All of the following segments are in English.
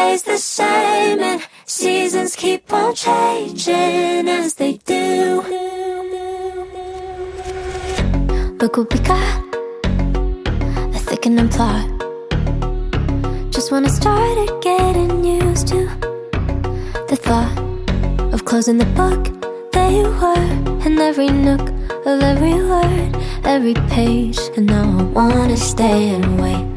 stays the same and seasons keep on changing as they do. Look what we got a thickening plot. Just when I started getting used to the thought of closing the book, there you were in every nook of every word, every page. And now I wanna stay and wait.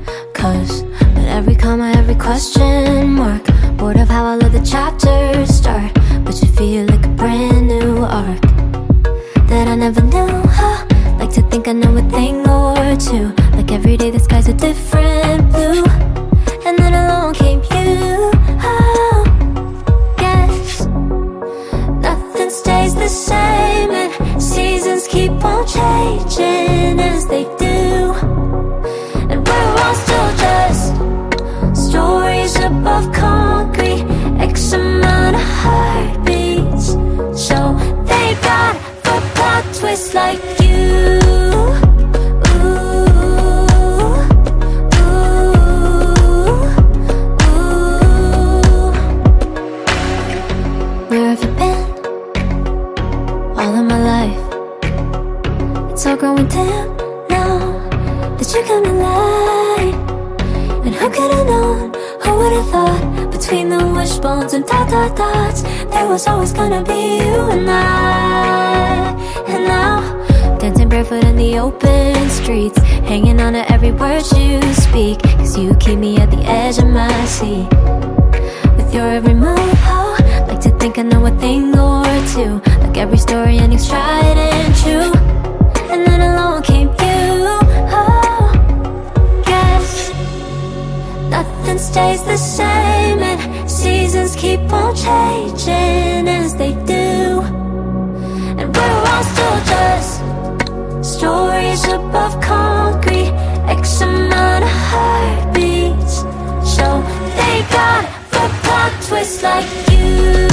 Cause but every comma, every question mark, bored of how all of the chapters start. But you feel like a brand new arc that I never knew. Huh? Like to think I know a thing or two. Like every day the sky's a different blue. Of my life. It's all growing dim now that you're gonna lie. And who could have known? Who would have thought? Between the wishbones and dot dot dots, there was always gonna be you and I. And now, dancing barefoot in the open streets, hanging on to every word you speak. Cause you keep me at the edge of my seat. With your every move, oh, like to think I know a thing or two. Like every story ending's tried and true. And then along came you. Oh, guess nothing stays the same, and seasons keep on changing as like you.